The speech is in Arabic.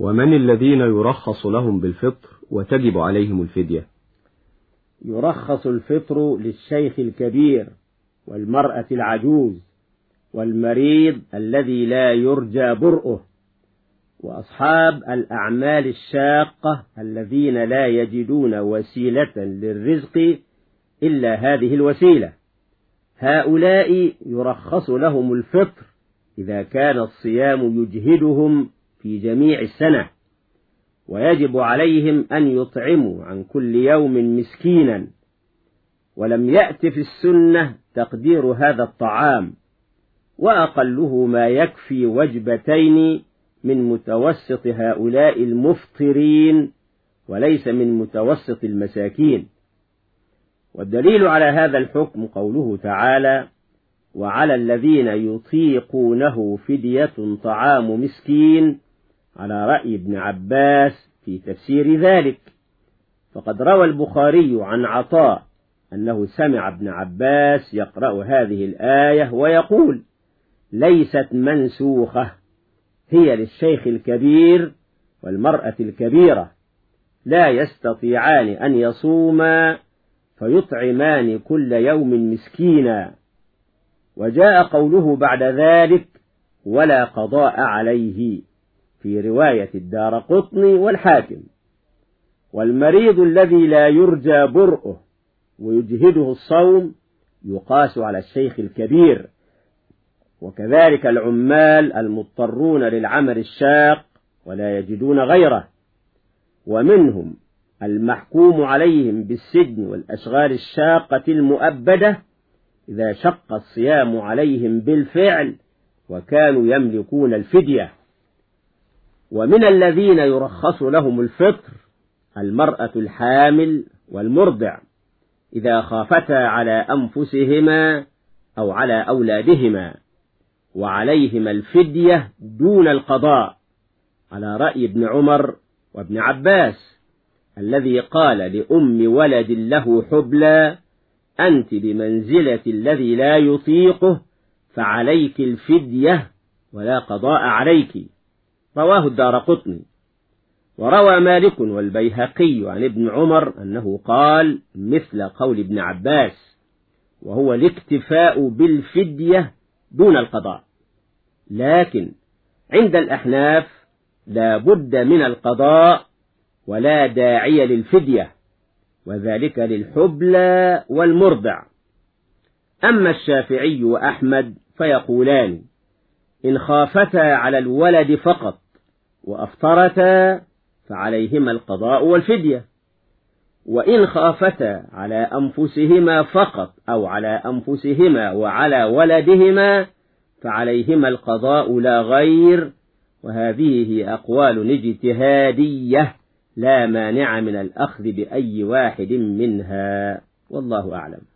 ومن الذين يرخص لهم بالفطر وتجب عليهم الفدية؟ يرخص الفطر للشيخ الكبير والمرأة العجوز والمريض الذي لا يرجى برؤه وأصحاب الأعمال الشاقة الذين لا يجدون وسيلة للرزق إلا هذه الوسيلة. هؤلاء يرخص لهم الفطر إذا كان الصيام يجهدهم في جميع السنة ويجب عليهم أن يطعموا عن كل يوم مسكينا ولم يأت في السنة تقدير هذا الطعام وأقله ما يكفي وجبتين من متوسط هؤلاء المفطرين وليس من متوسط المساكين. والدليل على هذا الحكم قوله تعالى وعلى الذين يطيقونه فدية طعام مسكين على رأي ابن عباس في تفسير ذلك. فقد روى البخاري عن عطاء أنه سمع ابن عباس يقرأ هذه الآية ويقول ليست منسوخة هي للشيخ الكبير والمرأة الكبيرة لا يستطيعان أن يصوما فيطعمان كل يوم مسكينا. وجاء قوله بعد ذلك ولا قضاء عليه. في رواية الدار قطني والحاكم. والمريض الذي لا يرجى برؤه ويجهده الصوم يقاس على الشيخ الكبير. وكذلك العمال المضطرون للعمل الشاق ولا يجدون غيره. ومنهم المحكوم عليهم بالسجن والأشغال الشاقة المؤبدة إذا شق الصيام عليهم بالفعل وكانوا يملكون الفدية. ومن الذين يرخص لهم الفطر المرأة الحامل والمرضع إذا خافتا على أنفسهما أو على أولادهما وعليهما الفدية دون القضاء على رأي ابن عمر وابن عباس الذي قال لأم ولد له حبلى أنت بمنزلة الذي لا يطيقه فعليك الفدية ولا قضاء عليك. رواه الدار قطني. وروى مالك والبيهقي عن ابن عمر أنه قال مثل قول ابن عباس وهو الاكتفاء بالفدية دون القضاء. لكن عند الأحناف لا بد من القضاء ولا داعي للفدية وذلك للحبلى والمرضع. أما الشافعي وأحمد فيقولان إن خافتا على الولد فقط وأفطرتا فعليهما القضاء والفدية. وإن خافتا على أنفسهما فقط أو على أنفسهما وعلى ولدهما فعليهما القضاء لا غير. وهذه هي أقوال اجتهادية لا مانع من الأخذ بأي واحد منها. والله أعلم.